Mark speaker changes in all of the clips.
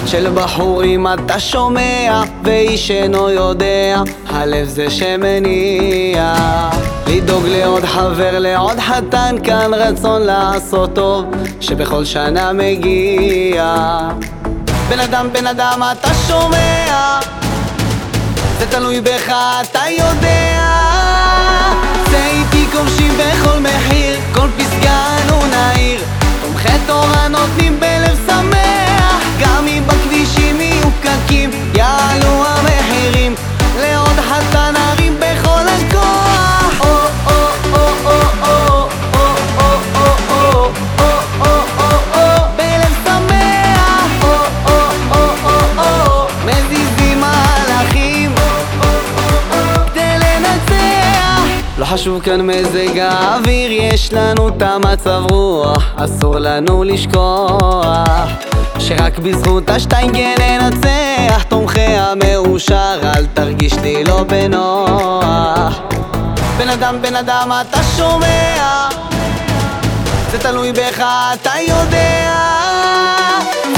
Speaker 1: קולות של בחורים אתה שומע, ואיש אינו יודע, הלב זה שמניע. לדאוג לעוד חבר, לעוד חתן, כאן רצון לעשות טוב, שבכל שנה מגיע. בן אדם, בן אדם, אתה שומע, זה תלוי בך, אתה יודע. חשוב כאן מזג האוויר, יש לנו את המצב רוח, אסור לנו לשכוח שרק בזכות השטיינגן ננצח, תומכי המאושר, אל תרגיש לי לא בנוח. בן אדם, בן אדם, אתה שומע? זה תלוי בך, אתה יודע.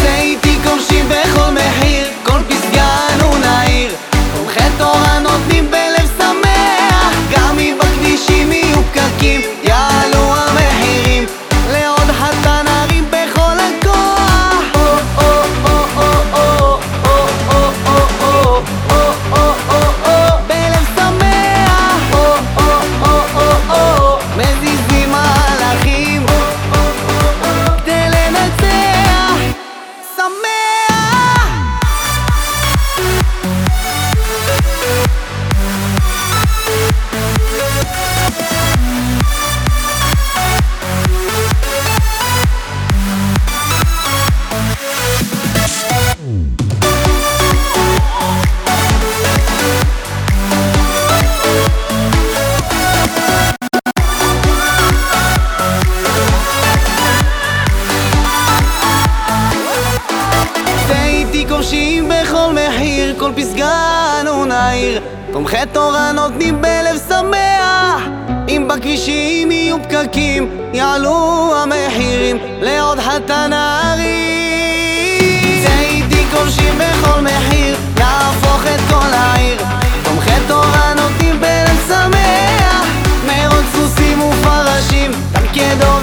Speaker 1: זה איתי כובשים בכל מחיר, כל פסגה אנו כובשים בכל מחיר, כל פסגה אנו נעיר. תומכי תורה נותנים בלב שמח, אם בכבישים יהיו פקקים, יעלו המחירים לעוד חתן הערים. ואיתי כובשים בכל מחיר, להפוך את כל העיר. תומכי תורה נותנים בלב שמח, מרוץ סוסים ופרשים, דרכי דור